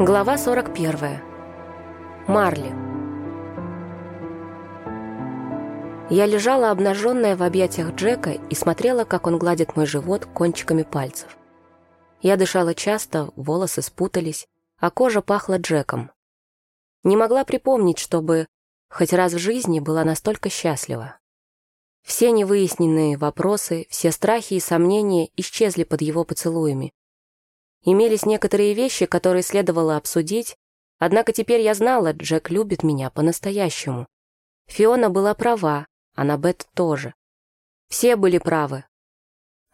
Глава 41. Марли. Я лежала обнаженная в объятиях Джека и смотрела, как он гладит мой живот кончиками пальцев. Я дышала часто, волосы спутались, а кожа пахла Джеком. Не могла припомнить, чтобы хоть раз в жизни была настолько счастлива. Все невыясненные вопросы, все страхи и сомнения исчезли под его поцелуями, Имелись некоторые вещи, которые следовало обсудить, однако теперь я знала, Джек любит меня по-настоящему. Фиона была права, а Набет тоже. Все были правы.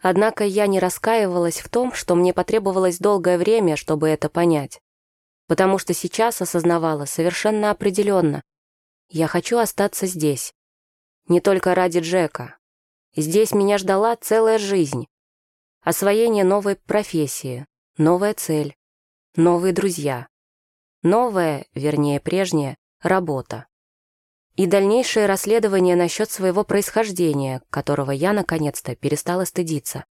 Однако я не раскаивалась в том, что мне потребовалось долгое время, чтобы это понять. Потому что сейчас осознавала совершенно определенно. Я хочу остаться здесь. Не только ради Джека. Здесь меня ждала целая жизнь. Освоение новой профессии, Новая цель, новые друзья, новая, вернее прежняя, работа. И дальнейшее расследование насчет своего происхождения, которого я, наконец-то, перестала стыдиться.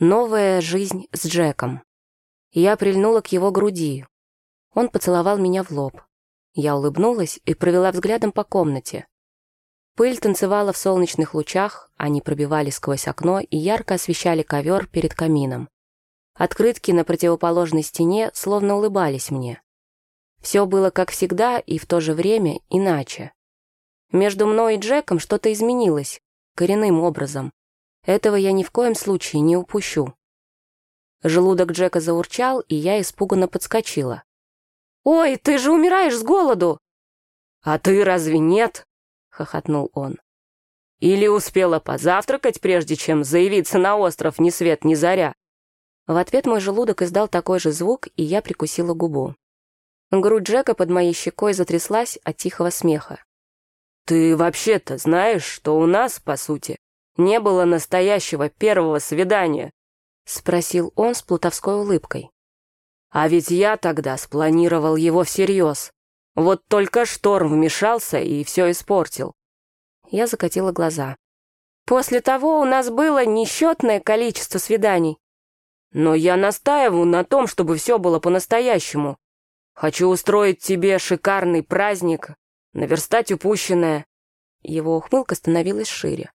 Новая жизнь с Джеком. Я прильнула к его груди. Он поцеловал меня в лоб. Я улыбнулась и провела взглядом по комнате. Пыль танцевала в солнечных лучах, они пробивались сквозь окно и ярко освещали ковер перед камином. Открытки на противоположной стене словно улыбались мне. Все было как всегда и в то же время иначе. Между мной и Джеком что-то изменилось, коренным образом. Этого я ни в коем случае не упущу. Желудок Джека заурчал, и я испуганно подскочила. «Ой, ты же умираешь с голоду!» «А ты разве нет?» — хохотнул он. «Или успела позавтракать, прежде чем заявиться на остров ни свет ни заря?» В ответ мой желудок издал такой же звук, и я прикусила губу. Грудь Джека под моей щекой затряслась от тихого смеха. «Ты вообще-то знаешь, что у нас, по сути, не было настоящего первого свидания?» — спросил он с плутовской улыбкой. «А ведь я тогда спланировал его всерьез. Вот только шторм вмешался и все испортил». Я закатила глаза. «После того у нас было несчетное количество свиданий. Но я настаиваю на том, чтобы все было по-настоящему. Хочу устроить тебе шикарный праздник, наверстать упущенное». Его ухмылка становилась шире.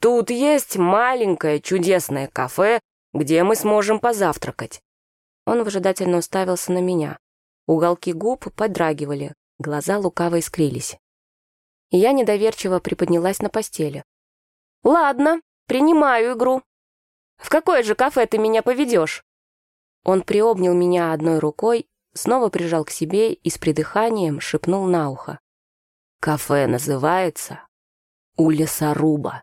«Тут есть маленькое чудесное кафе, где мы сможем позавтракать». Он выжидательно уставился на меня. Уголки губ подрагивали, глаза лукаво искрились. я недоверчиво приподнялась на постели. «Ладно, принимаю игру», в какое же кафе ты меня поведешь?» Он приобнял меня одной рукой, снова прижал к себе и с придыханием шепнул на ухо. «Кафе называется «У лесоруба».